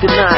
the